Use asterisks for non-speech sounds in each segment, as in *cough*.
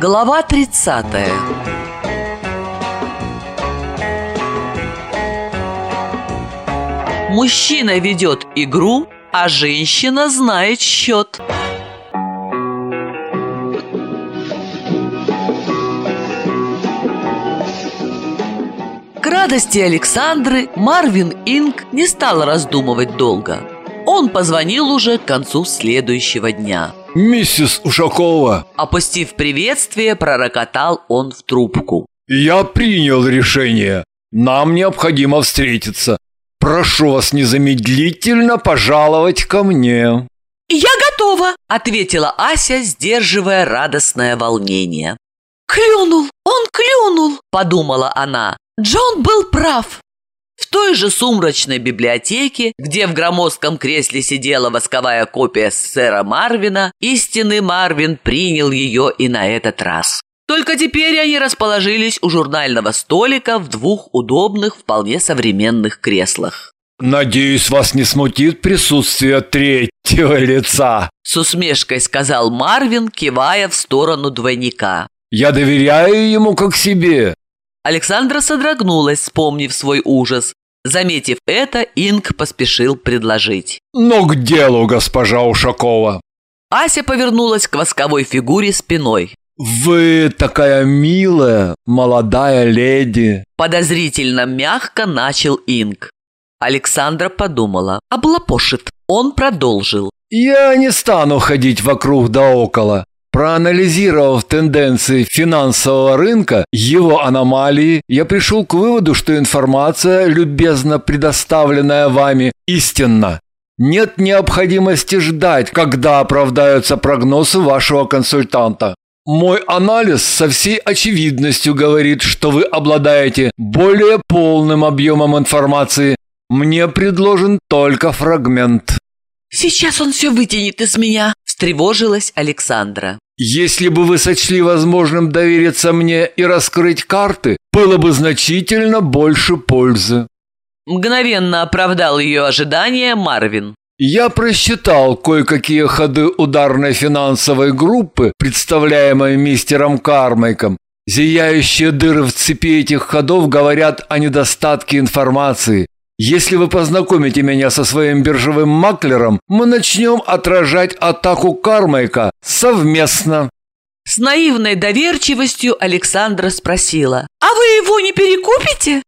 Глава 30 Мужчина ведет игру, а женщина знает счет. К радости Александры Марвин Инг не стал раздумывать долго. Он позвонил уже к концу следующего дня. «Миссис Ушакова!» Опустив приветствие, пророкотал он в трубку. «Я принял решение. Нам необходимо встретиться. Прошу вас незамедлительно пожаловать ко мне». «Я готова!» – ответила Ася, сдерживая радостное волнение. «Клюнул! Он клюнул!» – подумала она. Джон был прав. В той же сумрачной библиотеке, где в громоздком кресле сидела восковая копия сэра Марвина, истинный Марвин принял ее и на этот раз. Только теперь они расположились у журнального столика в двух удобных, вполне современных креслах. «Надеюсь, вас не смутит присутствие третьего лица», с усмешкой сказал Марвин, кивая в сторону двойника. «Я доверяю ему как себе. Александра содрогнулась, вспомнив свой ужас. Заметив это, Инг поспешил предложить. «Но к делу, госпожа Ушакова!» Ася повернулась к восковой фигуре спиной. «Вы такая милая, молодая леди!» Подозрительно мягко начал Инг. Александра подумала. Облапошит. Он продолжил. «Я не стану ходить вокруг да около. Проанализировав тенденции финансового рынка, его аномалии, я пришел к выводу, что информация, любезно предоставленная вами, истинна. Нет необходимости ждать, когда оправдаются прогнозы вашего консультанта. Мой анализ со всей очевидностью говорит, что вы обладаете более полным объемом информации. Мне предложен только фрагмент. «Сейчас он все вытянет из меня», – встревожилась Александра. «Если бы вы сочли возможным довериться мне и раскрыть карты, было бы значительно больше пользы». Мгновенно оправдал ее ожидания Марвин. Я просчитал кое-какие ходы ударной финансовой группы, представляемой мистером Кармайком. Зияющие дыры в цепи этих ходов говорят о недостатке информации. Если вы познакомите меня со своим биржевым маклером, мы начнем отражать атаку Кармайка совместно». С наивной доверчивостью Александра спросила. «А вы его не перекупите?»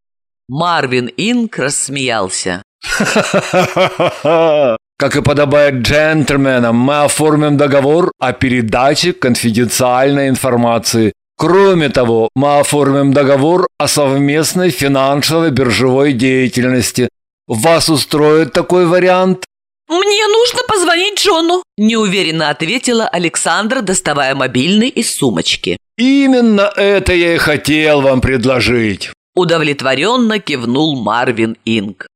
Марвин Инк рассмеялся. *laughs* Как и подобает джентльменам, мы оформим договор о передаче конфиденциальной информации. Кроме того, мы оформим договор о совместной финансовой биржевой деятельности. Вас устроит такой вариант? «Мне нужно позвонить Джону», – неуверенно ответила Александра, доставая мобильный из сумочки. «Именно это я и хотел вам предложить», – удовлетворенно кивнул Марвин Инг.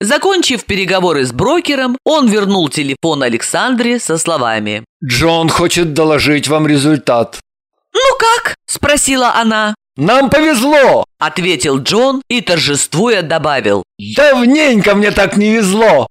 Закончив переговоры с брокером, он вернул телефон Александре со словами «Джон хочет доложить вам результат». «Ну как?» – спросила она. «Нам повезло!» – ответил Джон и, торжествуя, добавил. «Давненько мне так не везло!»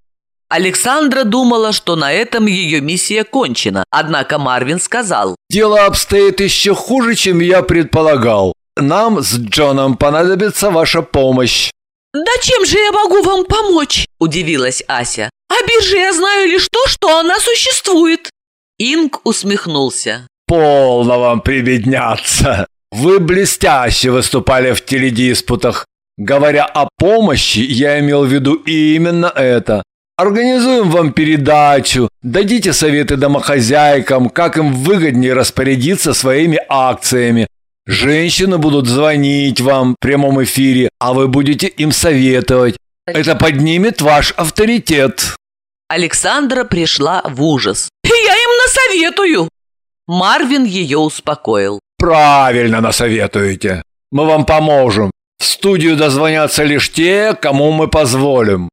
Александра думала, что на этом ее миссия кончена, однако Марвин сказал. «Дело обстоит еще хуже, чем я предполагал. Нам с Джоном понадобится ваша помощь». «Да чем же я могу вам помочь?» – удивилась Ася. «О бирже я знаю лишь то, что она существует». Инг усмехнулся. «Полно вам прибедняться. Вы блестяще выступали в теледиспутах. Говоря о помощи, я имел в виду именно это. Организуем вам передачу, дадите советы домохозяйкам, как им выгоднее распорядиться своими акциями. Женщины будут звонить вам в прямом эфире, а вы будете им советовать. Это поднимет ваш авторитет. Александра пришла в ужас. Я им насоветую. Марвин ее успокоил. Правильно насоветуете. Мы вам поможем. В студию дозвонятся лишь те, кому мы позволим.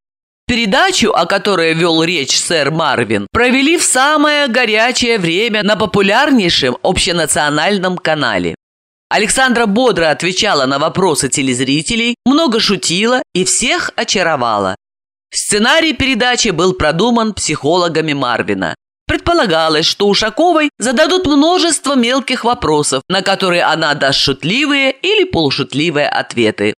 Передачу, о которой вел речь сэр Марвин, провели в самое горячее время на популярнейшем общенациональном канале. Александра бодро отвечала на вопросы телезрителей, много шутила и всех очаровала. Сценарий передачи был продуман психологами Марвина. Предполагалось, что Ушаковой зададут множество мелких вопросов, на которые она даст шутливые или полушутливые ответы.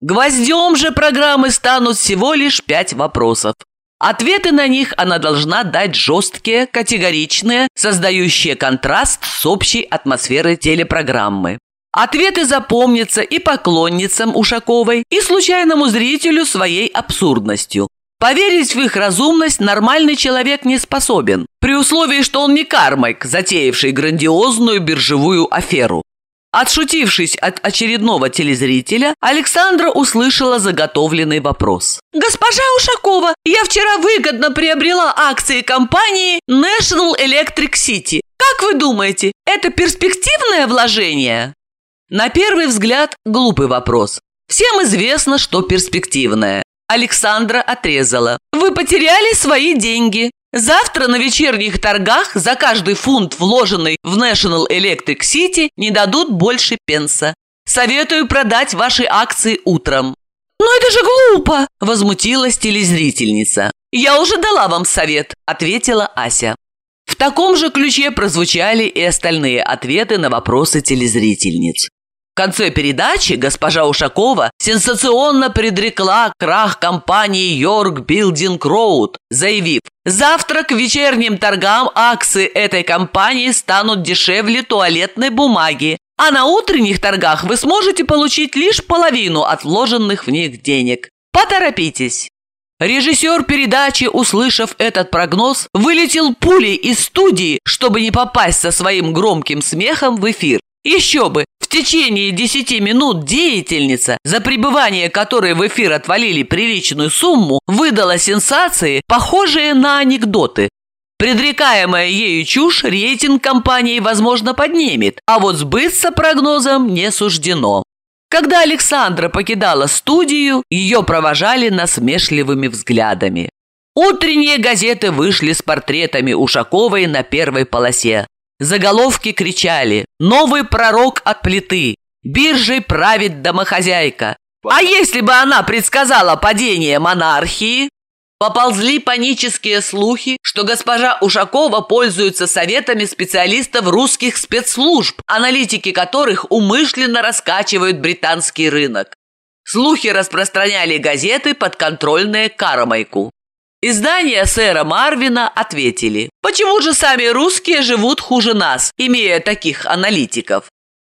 Гвоздем же программы станут всего лишь пять вопросов. Ответы на них она должна дать жесткие, категоричные, создающие контраст с общей атмосферой телепрограммы. Ответы запомнятся и поклонницам Ушаковой, и случайному зрителю своей абсурдностью. Поверить в их разумность нормальный человек не способен, при условии, что он не кармайк, затеявший грандиозную биржевую аферу. Отшутившись от очередного телезрителя, Александра услышала заготовленный вопрос. «Госпожа Ушакова, я вчера выгодно приобрела акции компании National Electric City. Как вы думаете, это перспективное вложение?» На первый взгляд, глупый вопрос. Всем известно, что перспективное. Александра отрезала. «Вы потеряли свои деньги. Завтра на вечерних торгах за каждый фунт, вложенный в National Electric City, не дадут больше пенса. Советую продать ваши акции утром». «Но это же глупо!» – возмутилась телезрительница. «Я уже дала вам совет», – ответила Ася. В таком же ключе прозвучали и остальные ответы на вопросы телезрительниц. В конце передачи госпожа Ушакова сенсационно предрекла крах компании York Building Road, заявив, завтра к вечерним торгам акции этой компании станут дешевле туалетной бумаги, а на утренних торгах вы сможете получить лишь половину от вложенных в них денег. Поторопитесь. Режиссер передачи, услышав этот прогноз, вылетел пулей из студии, чтобы не попасть со своим громким смехом в эфир. Еще бы, течение 10 минут деятельница, за пребывание которой в эфир отвалили приличную сумму, выдала сенсации, похожие на анекдоты. Предрекаемая ею чушь рейтинг компании, возможно, поднимет, а вот сбыться прогнозом не суждено. Когда Александра покидала студию, ее провожали насмешливыми взглядами. Утренние газеты вышли с портретами Ушаковой на первой полосе. Заголовки кричали «Новый пророк от плиты! Биржей правит домохозяйка!» А если бы она предсказала падение монархии? Поползли панические слухи, что госпожа Ушакова пользуется советами специалистов русских спецслужб, аналитики которых умышленно раскачивают британский рынок. Слухи распространяли газеты, подконтрольные Карамайку. Издания сэра Марвина ответили, почему же сами русские живут хуже нас, имея таких аналитиков?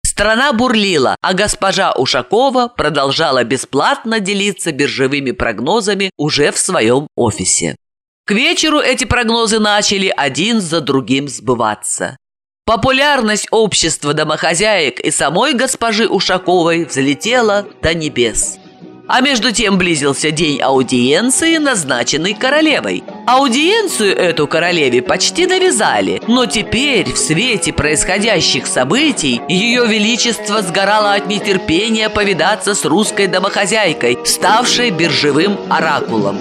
Страна бурлила, а госпожа Ушакова продолжала бесплатно делиться биржевыми прогнозами уже в своем офисе. К вечеру эти прогнозы начали один за другим сбываться. Популярность общества домохозяек и самой госпожи Ушаковой взлетела до небес. А между тем близился день аудиенции, назначенный королевой. Аудиенцию эту королеве почти навязали, но теперь, в свете происходящих событий, ее величество сгорало от нетерпения повидаться с русской домохозяйкой, ставшей биржевым оракулом.